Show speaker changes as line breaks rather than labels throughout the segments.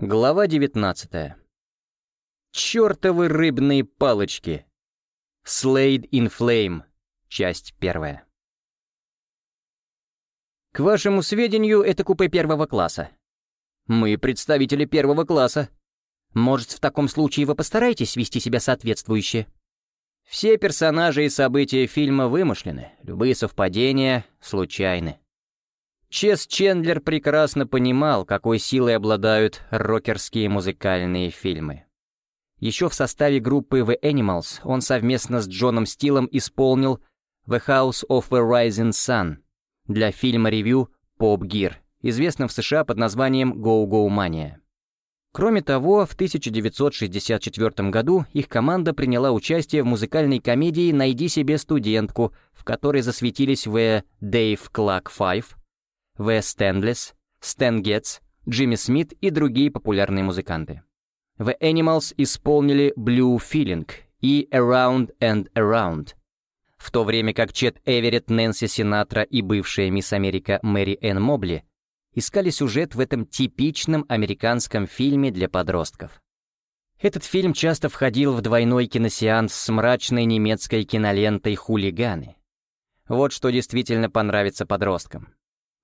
Глава 19. Чёртовы рыбные палочки. Slade in Flame. Часть первая. К вашему сведению, это купе первого класса. Мы представители первого класса. Может, в таком случае вы постараетесь вести себя соответствующе? Все персонажи и события фильма вымышлены, любые совпадения случайны. Чес Чендлер прекрасно понимал, какой силой обладают рокерские музыкальные фильмы. Еще в составе группы The Animals он совместно с Джоном Стилом исполнил The House of the Rising Sun для фильма-ревью Pop Gear, известном в США под названием Go Go Mania. Кроме того, в 1964 году их команда приняла участие в музыкальной комедии «Найди себе студентку», в которой засветились The Dave Clark Five, В. Стэнлес, Стэн Гетц, Джимми Смит и другие популярные музыканты. The Animals исполнили Blue Feeling и Around and Around, в то время как Чет Эверетт, Нэнси Синатра и бывшая мисс Америка Мэри Энн Мобли искали сюжет в этом типичном американском фильме для подростков. Этот фильм часто входил в двойной киносеанс с мрачной немецкой кинолентой «Хулиганы». Вот что действительно понравится подросткам.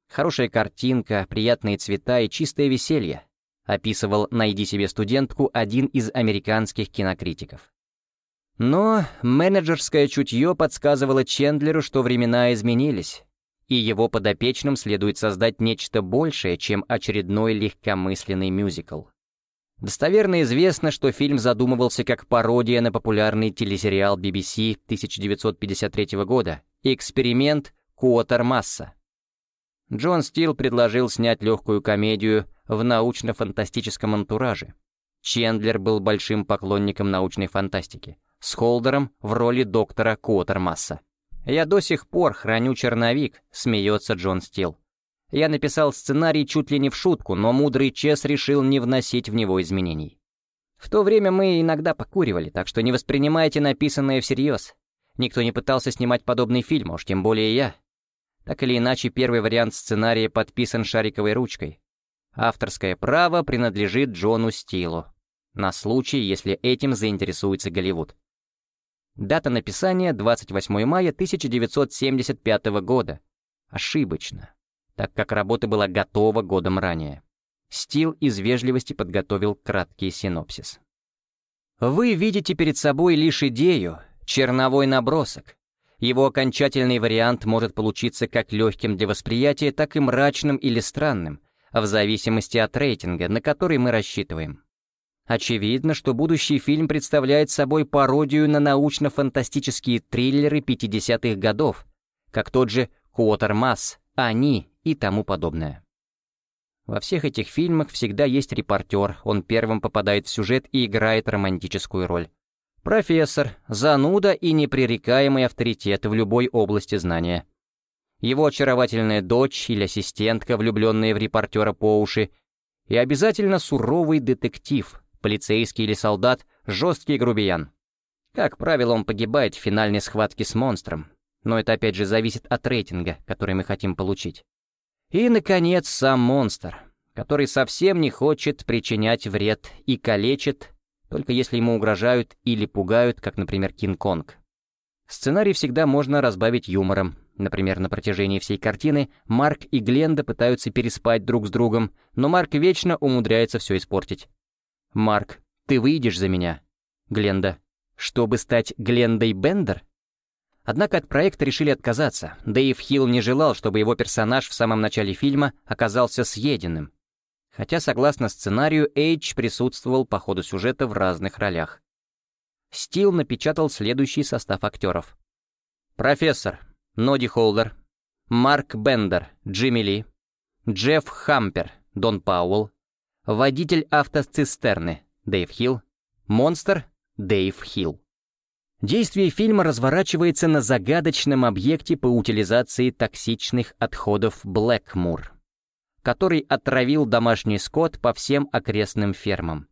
Хорошая картинка, приятные цвета и чистое веселье, описывал «Найди себе студентку» один из американских кинокритиков. Но менеджерское чутье подсказывало Чендлеру, что времена изменились, и его подопечным следует создать нечто большее, чем очередной легкомысленный мюзикл. Достоверно известно, что фильм задумывался как пародия на популярный телесериал BBC 1953 года «Эксперимент Куотермасса», Джон Стил предложил снять легкую комедию в научно-фантастическом антураже. Чендлер был большим поклонником научной фантастики, с Холдером в роли доктора Куотермасса. «Я до сих пор храню черновик», — смеется Джон Стил. Я написал сценарий чуть ли не в шутку, но мудрый Чес решил не вносить в него изменений. В то время мы иногда покуривали, так что не воспринимайте написанное всерьез. Никто не пытался снимать подобный фильм, уж тем более я. Так или иначе, первый вариант сценария подписан шариковой ручкой. Авторское право принадлежит Джону Стилу, на случай, если этим заинтересуется Голливуд. Дата написания — 28 мая 1975 года. Ошибочно, так как работа была готова годом ранее. Стил из вежливости подготовил краткий синопсис. Вы видите перед собой лишь идею, черновой набросок, его окончательный вариант может получиться как легким для восприятия, так и мрачным или странным, в зависимости от рейтинга, на который мы рассчитываем. Очевидно, что будущий фильм представляет собой пародию на научно-фантастические триллеры 50-х годов, как тот же «Куотермасс», «Они» и тому подобное. Во всех этих фильмах всегда есть репортер, он первым попадает в сюжет и играет романтическую роль. Профессор, зануда и непререкаемый авторитет в любой области знания. Его очаровательная дочь или ассистентка, влюбленная в репортера по уши, и обязательно суровый детектив, полицейский или солдат, жесткий грубиян. Как правило, он погибает в финальной схватке с монстром, но это опять же зависит от рейтинга, который мы хотим получить. И, наконец, сам монстр, который совсем не хочет причинять вред и калечит, только если ему угрожают или пугают, как, например, Кинг-Конг. Сценарий всегда можно разбавить юмором. Например, на протяжении всей картины Марк и Гленда пытаются переспать друг с другом, но Марк вечно умудряется все испортить. «Марк, ты выйдешь за меня?» Гленда. «Чтобы стать Глендой Бендер?» Однако от проекта решили отказаться. Дэйв Хилл не желал, чтобы его персонаж в самом начале фильма оказался съеденным, хотя, согласно сценарию, Эйдж присутствовал по ходу сюжета в разных ролях. Стил напечатал следующий состав актеров. Профессор Нодди Холдер, Марк Бендер, Джимми Ли, Джефф Хампер, Дон Пауэлл, водитель автоцистерны, Дэйв Хилл, монстр, Дэйв Хилл. Действие фильма разворачивается на загадочном объекте по утилизации токсичных отходов Блэкмур который отравил домашний скот по всем окрестным фермам.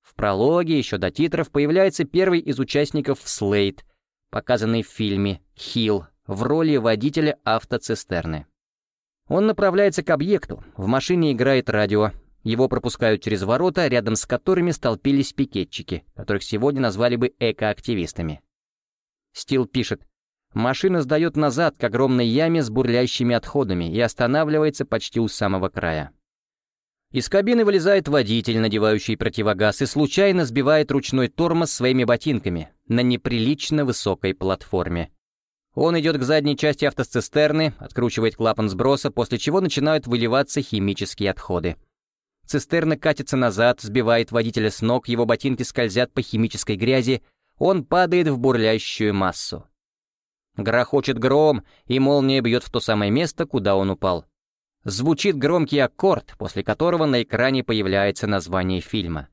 В прологе, еще до титров, появляется первый из участников Слейд, показанный в фильме «Хилл» в роли водителя автоцистерны. Он направляется к объекту, в машине играет радио, Его пропускают через ворота, рядом с которыми столпились пикетчики, которых сегодня назвали бы экоактивистами. Стил пишет, Машина сдает назад к огромной яме с бурлящими отходами и останавливается почти у самого края. Из кабины вылезает водитель, надевающий противогаз, и случайно сбивает ручной тормоз своими ботинками на неприлично высокой платформе. Он идет к задней части автоцистерны, откручивает клапан сброса, после чего начинают выливаться химические отходы. Цистерна катится назад, сбивает водителя с ног, его ботинки скользят по химической грязи, он падает в бурлящую массу. Грохочет гром, и молния бьет в то самое место, куда он упал. Звучит громкий аккорд, после которого на экране появляется название фильма.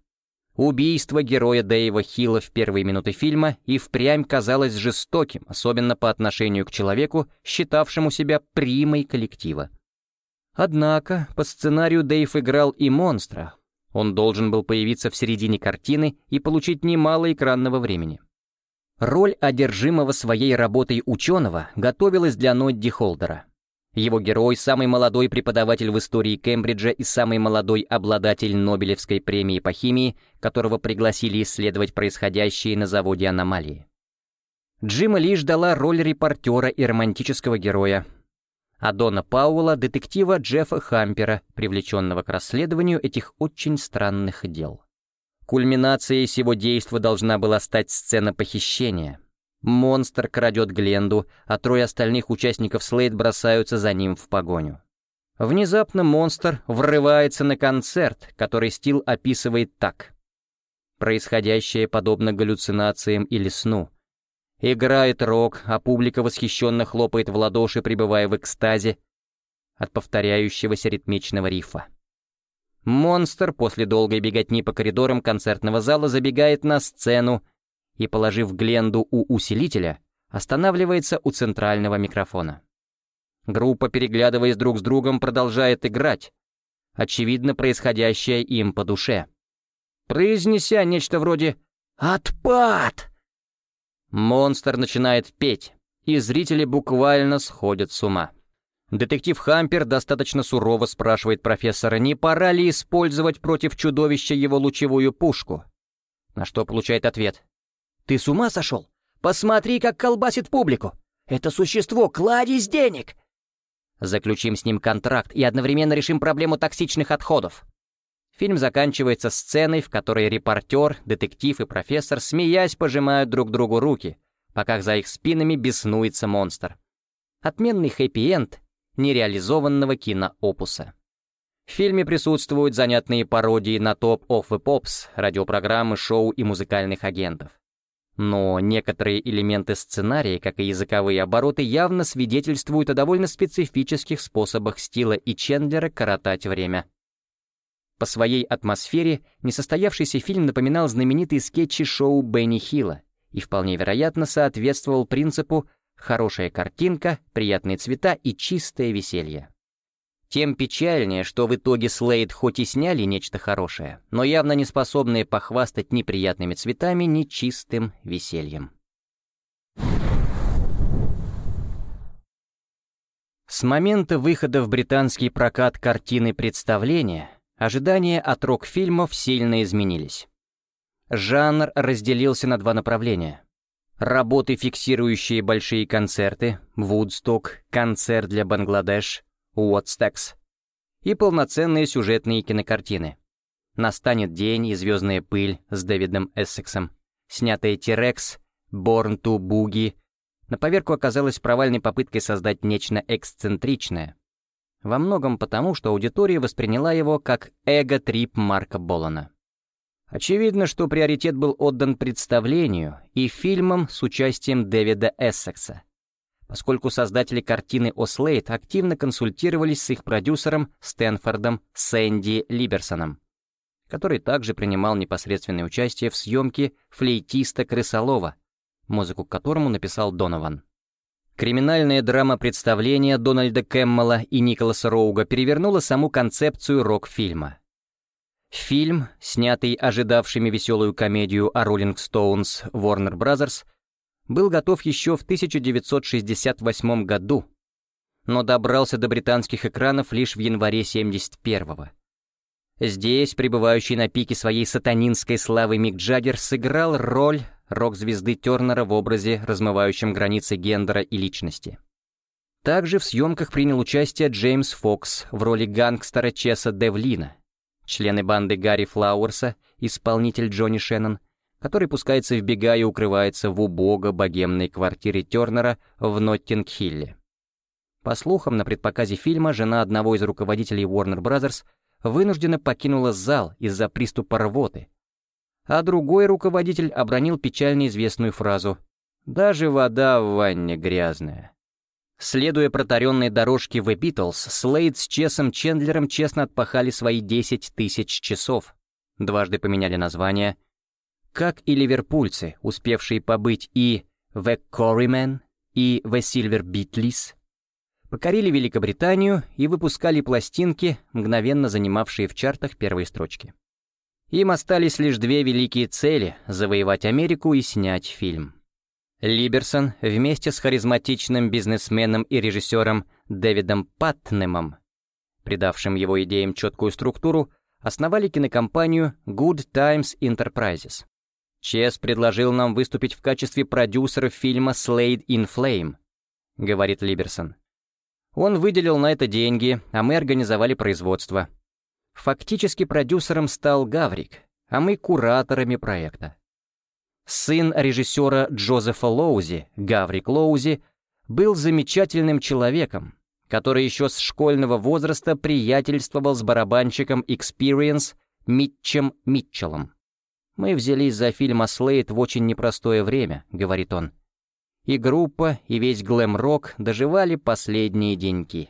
Убийство героя Дэйва Хилла в первые минуты фильма и впрямь казалось жестоким, особенно по отношению к человеку, считавшему себя примой коллектива. Однако, по сценарию Дэйв играл и монстра. Он должен был появиться в середине картины и получить немало экранного времени. Роль одержимого своей работой ученого готовилась для Нодди Холдера. Его герой — самый молодой преподаватель в истории Кембриджа и самый молодой обладатель Нобелевской премии по химии, которого пригласили исследовать происходящие на заводе аномалии. Джима Ли ждала роль репортера и романтического героя, а Дона Пауэлла — детектива Джеффа Хампера, привлеченного к расследованию этих очень странных дел. Кульминацией всего действа должна была стать сцена похищения. Монстр крадет Гленду, а трое остальных участников Слейд бросаются за ним в погоню. Внезапно монстр врывается на концерт, который Стил описывает так. Происходящее подобно галлюцинациям или сну. Играет рок, а публика восхищенно хлопает в ладоши, пребывая в экстазе от повторяющегося ритмичного рифа. Монстр после долгой беготни по коридорам концертного зала забегает на сцену и, положив Гленду у усилителя, останавливается у центрального микрофона. Группа, переглядываясь друг с другом, продолжает играть, очевидно, происходящее им по душе. Произнеся нечто вроде «Отпад!», монстр начинает петь, и зрители буквально сходят с ума. Детектив Хампер достаточно сурово спрашивает профессора, не пора ли использовать против чудовища его лучевую пушку. На что получает ответ. «Ты с ума сошел? Посмотри, как колбасит публику! Это существо — кладезь денег!» Заключим с ним контракт и одновременно решим проблему токсичных отходов. Фильм заканчивается сценой, в которой репортер, детектив и профессор, смеясь, пожимают друг другу руки, пока за их спинами беснуется монстр. Отменный хэппи-энд нереализованного киноопуса. В фильме присутствуют занятные пародии на топ of the Pops, радиопрограммы, шоу и музыкальных агентов. Но некоторые элементы сценария, как и языковые обороты, явно свидетельствуют о довольно специфических способах Стила и Чендлера коротать время. По своей атмосфере несостоявшийся фильм напоминал знаменитые скетчи шоу Бенни Хилла и вполне вероятно соответствовал принципу Хорошая картинка, приятные цвета и чистое веселье. Тем печальнее, что в итоге Слейд хоть и сняли нечто хорошее, но явно не способные похвастать ни приятными цветами, ни чистым весельем. С момента выхода в британский прокат картины представления ожидания от рок-фильмов сильно изменились. Жанр разделился на два направления Работы, фиксирующие большие концерты, Вудсток, концерт для Бангладеш, Уотстекс и полноценные сюжетные кинокартины. «Настанет день» и «Звездная пыль» с Дэвидом Эссексом, снятые «Тирекс», «Борн ту Буги», на поверку оказалась провальной попыткой создать нечто эксцентричное. Во многом потому, что аудитория восприняла его как эго-трип Марка Болана. Очевидно, что приоритет был отдан представлению и фильмам с участием Дэвида Эссекса, поскольку создатели картины «Ослейд» активно консультировались с их продюсером Стэнфордом Сэнди Либерсоном, который также принимал непосредственное участие в съемке «Флейтиста Крысолова», музыку к которому написал Донован. Криминальная драма представления Дональда Кэммела и Николаса Роуга перевернула саму концепцию рок-фильма — Фильм, снятый ожидавшими веселую комедию о Роллинг Стоунс Warner Brothers, был готов еще в 1968 году, но добрался до британских экранов лишь в январе 71-го. Здесь, пребывающий на пике своей сатанинской славы Мик Джаггер, сыграл роль рок-звезды Тернера в образе, размывающем границы гендера и личности. Также в съемках принял участие Джеймс Фокс в роли гангстера Чеса Девлина, члены банды Гарри Флауэрса, исполнитель Джонни Шеннон, который пускается в бега и укрывается в убого-богемной квартире Тернера в Ноттинг-Хилле. По слухам, на предпоказе фильма жена одного из руководителей Warner Bros. вынуждена покинула зал из-за приступа рвоты, а другой руководитель обронил печально известную фразу «Даже вода в ванне грязная». Следуя протаренной дорожке в Beatles, Слейд с Чесом Чендлером честно отпахали свои 10 тысяч часов. Дважды поменяли название. Как и ливерпульцы, успевшие побыть и The Quarrymen, и The Silver Beatles, покорили Великобританию и выпускали пластинки, мгновенно занимавшие в чартах первые строчки. Им остались лишь две великие цели — завоевать Америку и снять фильм. Либерсон вместе с харизматичным бизнесменом и режиссером Дэвидом Паттнемом, придавшим его идеям четкую структуру, основали кинокомпанию Good Times Enterprises. Чес предложил нам выступить в качестве продюсера фильма «Slade in Flame», — говорит Либерсон. Он выделил на это деньги, а мы организовали производство — Фактически продюсером стал Гаврик, а мы кураторами проекта. Сын режиссера Джозефа Лоузи, Гаврик Лоузи, был замечательным человеком, который еще с школьного возраста приятельствовал с барабанщиком Experience Митчем Митчеллом. «Мы взялись за фильм о Слейд в очень непростое время», — говорит он. И группа, и весь глэм-рок доживали последние деньки.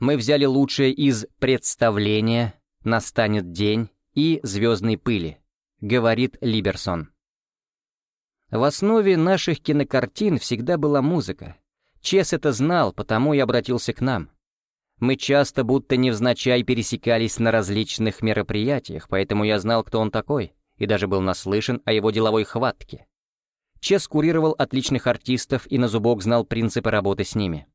Мы взяли лучшее из представления, настанет день и звездной пыли, говорит Либерсон. В основе наших кинокартин всегда была музыка. Чес это знал, потому и обратился к нам. Мы часто будто невзначай пересекались на различных мероприятиях, поэтому я знал, кто он такой, и даже был наслышан о его деловой хватке. Чес курировал отличных артистов и на зубок знал принципы работы с ними.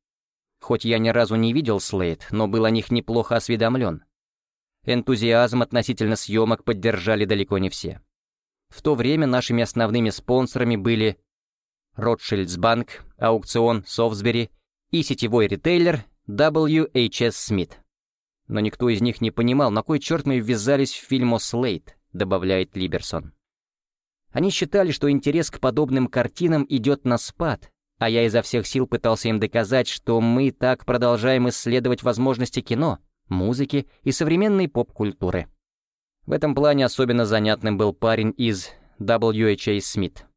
Хоть я ни разу не видел Слейд, но был о них неплохо осведомлен. Энтузиазм относительно съемок поддержали далеко не все. В то время нашими основными спонсорами были Ротшильдсбанк, аукцион Совсбери и сетевой ритейлер WHS Smith. Но никто из них не понимал, на кой черт мы ввязались в фильм о Слейд, добавляет Либерсон. Они считали, что интерес к подобным картинам идет на спад, а я изо всех сил пытался им доказать, что мы так продолжаем исследовать возможности кино — музыки и современной поп-культуры. В этом плане особенно занятным был парень из WHA Смит.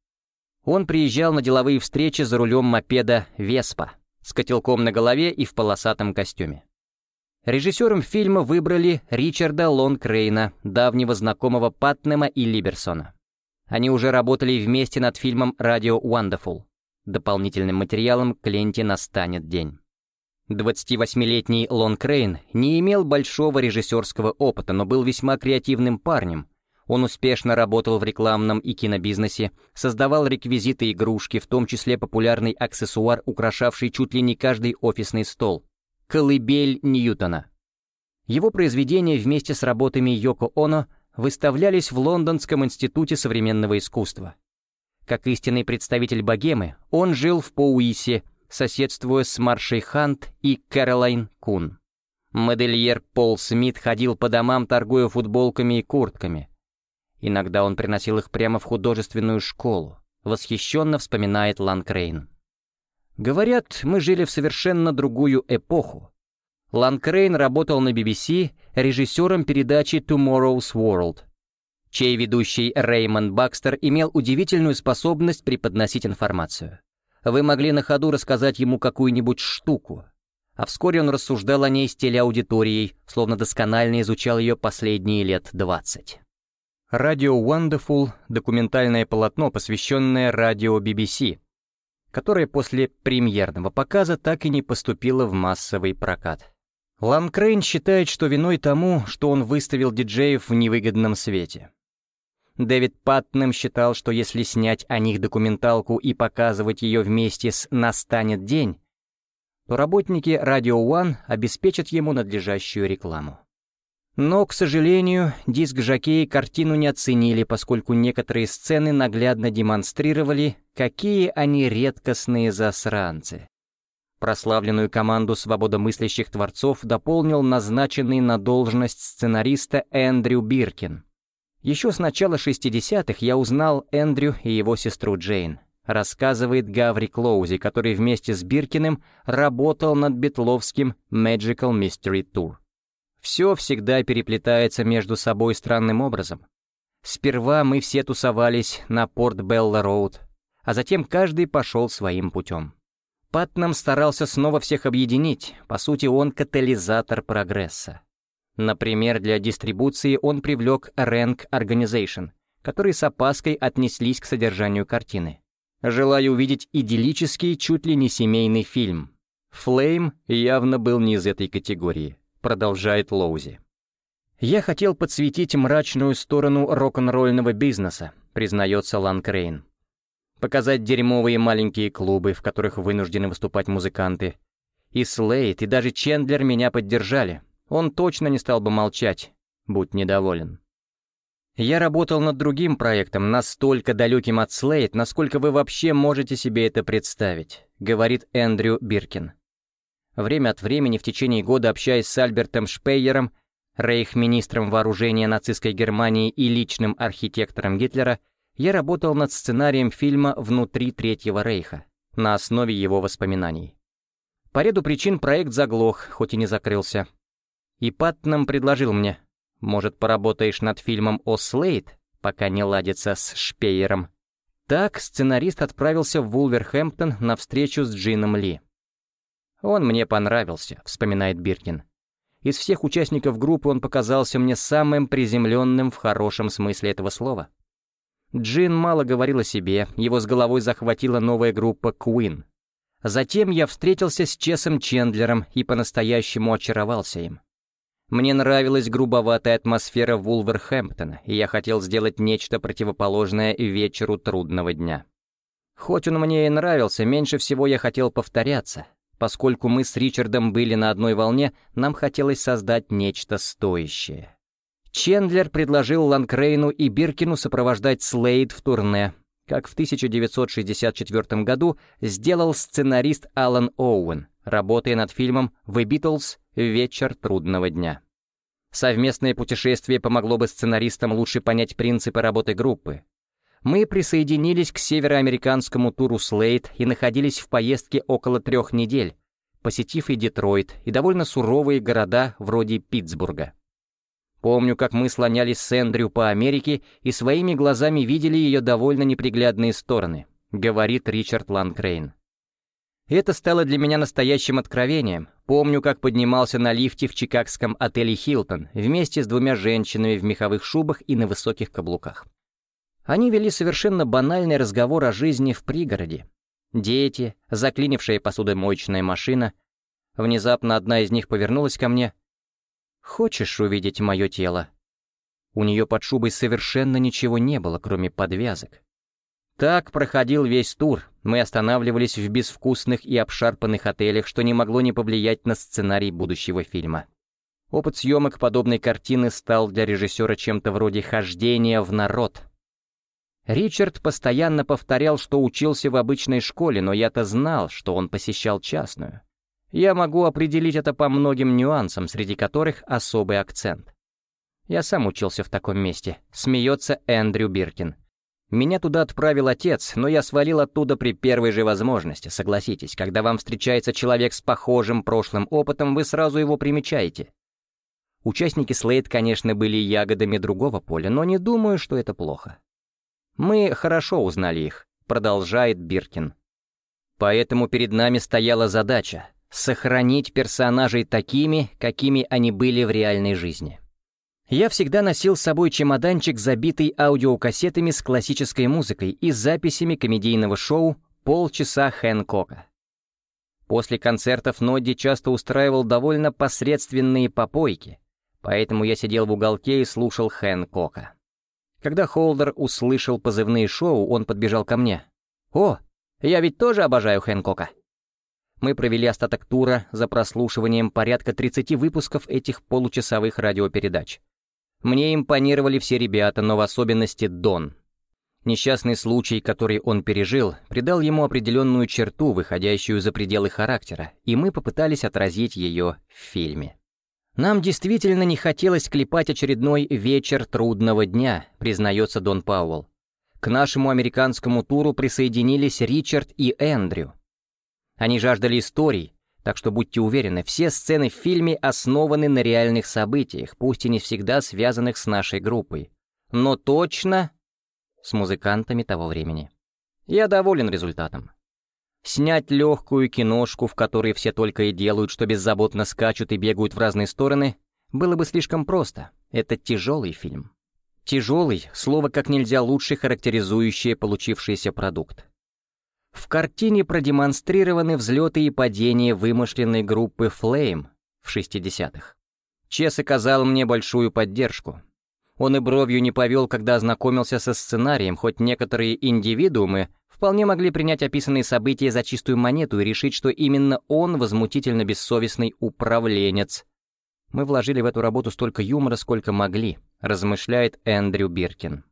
Он приезжал на деловые встречи за рулем мопеда «Веспа» с котелком на голове и в полосатом костюме. Режиссером фильма выбрали Ричарда Лонкрейна, давнего знакомого Патнема и Либерсона. Они уже работали вместе над фильмом «Radio Wonderful». Дополнительным материалом к настанет день. 28-летний Лон Крейн не имел большого режиссерского опыта, но был весьма креативным парнем. Он успешно работал в рекламном и кинобизнесе, создавал реквизиты игрушки, в том числе популярный аксессуар, украшавший чуть ли не каждый офисный стол — колыбель Ньютона. Его произведения вместе с работами Йоко Оно выставлялись в Лондонском институте современного искусства. Как истинный представитель богемы, он жил в Поуисе, соседствуя с Маршей Хант и Кэролайн Кун. Модельер Пол Смит ходил по домам, торгуя футболками и куртками. Иногда он приносил их прямо в художественную школу, восхищенно вспоминает Ланкрейн. Говорят, мы жили в совершенно другую эпоху. Ланкрейн работал на BBC режиссером передачи Tomorrow's World, чей ведущий Реймонд Бакстер имел удивительную способность преподносить информацию. Вы могли на ходу рассказать ему какую-нибудь штуку, а вскоре он рассуждал о ней с телеаудиторией, словно досконально изучал ее последние лет двадцать. «Радио Wonderful» — документальное полотно, посвященное радио BBC, которое после премьерного показа так и не поступило в массовый прокат. Лан Крейн считает, что виной тому, что он выставил диджеев в невыгодном свете. Дэвид Паттнем считал, что если снять о них документалку и показывать ее вместе с «Настанет день», то работники Radio One обеспечат ему надлежащую рекламу. Но, к сожалению, диск-жокеи картину не оценили, поскольку некоторые сцены наглядно демонстрировали, какие они редкостные засранцы. Прославленную команду свободомыслящих творцов дополнил назначенный на должность сценариста Эндрю Биркин. Еще с начала 60-х я узнал Эндрю и его сестру Джейн, рассказывает Гаври Клоузи, который вместе с Биркиным работал над битловским Magical Mystery Tour. Все всегда переплетается между собой странным образом. Сперва мы все тусовались на Порт Белла Роуд, а затем каждый пошел своим путем. Патнам старался снова всех объединить, по сути он катализатор прогресса. Например, для дистрибуции он привлек Rank Organization, которые с опаской отнеслись к содержанию картины. Желая увидеть идиллический, чуть ли не семейный фильм. «Флейм» явно был не из этой категории, продолжает Лоузи. «Я хотел подсветить мрачную сторону рок-н-ролльного бизнеса», признается Лан Крейн показать дерьмовые маленькие клубы, в которых вынуждены выступать музыканты. И Слейд, и даже Чендлер меня поддержали. Он точно не стал бы молчать, будь недоволен. Я работал над другим проектом, настолько далеким от Слейд, насколько вы вообще можете себе это представить, говорит Эндрю Биркин. Время от времени в течение года общаясь с Альбертом Шпейером, рейх-министром вооружения нацистской Германии и личным архитектором Гитлера, я работал над сценарием фильма «Внутри Третьего Рейха» на основе его воспоминаний. По ряду причин проект заглох, хоть и не закрылся. И Паттнам предложил мне, может, поработаешь над фильмом о Слейд, пока не ладится с Шпеером. Так сценарист отправился в Вулверхэмптон на встречу с Джином Ли. «Он мне понравился», — вспоминает Биркин. «Из всех участников группы он показался мне самым приземленным в хорошем смысле этого слова. Джин мало говорил о себе, его с головой захватила новая группа Queen. Затем я встретился с Чесом Чендлером и по-настоящему очаровался им. Мне нравилась грубоватая атмосфера Вулверхэмптона, и я хотел сделать нечто противоположное вечеру трудного дня. Хоть он мне и нравился, меньше всего я хотел повторяться. Поскольку мы с Ричардом были на одной волне, нам хотелось создать нечто стоящее. Чендлер предложил Ланкрейну и Биркину сопровождать Слейд в турне, как в 1964 году сделал сценарист Алан Оуэн, работая над фильмом «The Beatles. Вечер трудного дня». Совместное путешествие помогло бы сценаристам лучше понять принципы работы группы. Мы присоединились к североамериканскому туру Слейд и находились в поездке около трех недель, посетив и Детройт, и довольно суровые города вроде Питтсбурга. Помню, как мы слонялись с Эндрю по Америке и своими глазами видели ее довольно неприглядные стороны, говорит Ричард Ланкрейн. Это стало для меня настоящим откровением. Помню, как поднимался на лифте в чикагском отеле «Хилтон» вместе с двумя женщинами в меховых шубах и на высоких каблуках. Они вели совершенно банальный разговор о жизни в пригороде. Дети, заклинившая посудомоечная машина. Внезапно одна из них повернулась ко мне, Хочешь увидеть мое тело?» У нее под шубой совершенно ничего не было, кроме подвязок. Так проходил весь тур. Мы останавливались в безвкусных и обшарпанных отелях, что не могло не повлиять на сценарий будущего фильма. Опыт съемок подобной картины стал для режиссера чем-то вроде хождения в народ. Ричард постоянно повторял, что учился в обычной школе, но я-то знал, что он посещал частную. Я могу определить это по многим нюансам, среди которых особый акцент. Я сам учился в таком месте, смеется Эндрю Биркин. Меня туда отправил отец, но я свалил оттуда при первой же возможности, согласитесь. Когда вам встречается человек с похожим прошлым опытом, вы сразу его примечаете. Участники Слейд, конечно, были ягодами другого поля, но не думаю, что это плохо. Мы хорошо узнали их, продолжает Биркин. Поэтому перед нами стояла задача сохранить персонажей такими, какими они были в реальной жизни. Я всегда носил с собой чемоданчик, забитый аудиокассетами с классической музыкой и записями комедийного шоу «Полчаса Хэнкока». После концертов Нодди часто устраивал довольно посредственные попойки, поэтому я сидел в уголке и слушал Хэнкока. Когда Холдер услышал позывные шоу, он подбежал ко мне. «О, я ведь тоже обожаю Хэнкока!» Мы провели остаток тура за прослушиванием порядка 30 выпусков этих получасовых радиопередач. Мне импонировали все ребята, но в особенности Дон. Несчастный случай, который он пережил, придал ему определенную черту, выходящую за пределы характера, и мы попытались отразить ее в фильме. Нам действительно не хотелось клепать очередной вечер трудного дня, признается Дон Пауэлл. К нашему американскому туру присоединились Ричард и Эндрю. Они жаждали историй, так что будьте уверены, все сцены в фильме основаны на реальных событиях, пусть и не всегда связанных с нашей группой. Но точно с музыкантами того времени. Я доволен результатом. Снять легкую киношку, в которой все только и делают, что беззаботно скачут и бегают в разные стороны, было бы слишком просто. Это тяжелый фильм. Тяжелый — слово как нельзя лучше характеризующее получившийся продукт. В картине продемонстрированы взлеты и падения вымышленной группы Flame в 60-х. Чес оказал мне большую поддержку. Он и бровью не повел, когда ознакомился со сценарием, хоть некоторые индивидуумы вполне могли принять описанные события за чистую монету и решить, что именно он возмутительно бессовестный управленец. Мы вложили в эту работу столько юмора, сколько могли, размышляет Эндрю Биркин.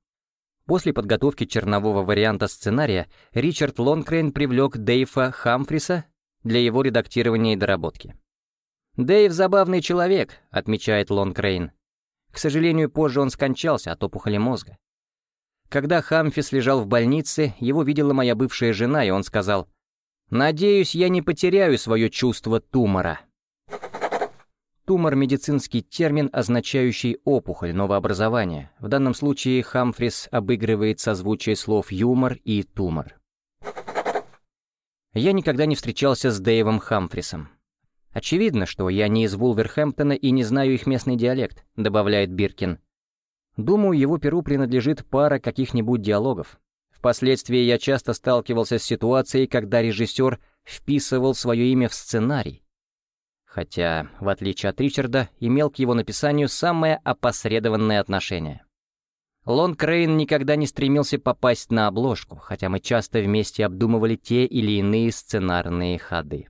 После подготовки чернового варианта сценария Ричард Лонгкрейн привлек Дэйва Хамфриса для его редактирования и доработки. «Дэйв забавный человек», — отмечает Лонгкрейн. К сожалению, позже он скончался от опухоли мозга. Когда Хамфис лежал в больнице, его видела моя бывшая жена, и он сказал, «Надеюсь, я не потеряю свое чувство тумора». Тумор — медицинский термин, означающий опухоль, новообразование. В данном случае Хамфрис обыгрывает созвучие слов «юмор» и «тумор». Я никогда не встречался с Дэйвом Хамфрисом. Очевидно, что я не из Вулверхэмптона и не знаю их местный диалект, добавляет Биркин. Думаю, его перу принадлежит пара каких-нибудь диалогов. Впоследствии я часто сталкивался с ситуацией, когда режиссер вписывал свое имя в сценарий, хотя, в отличие от Ричарда, имел к его написанию самое опосредованное отношение. Лон Крейн никогда не стремился попасть на обложку, хотя мы часто вместе обдумывали те или иные сценарные ходы.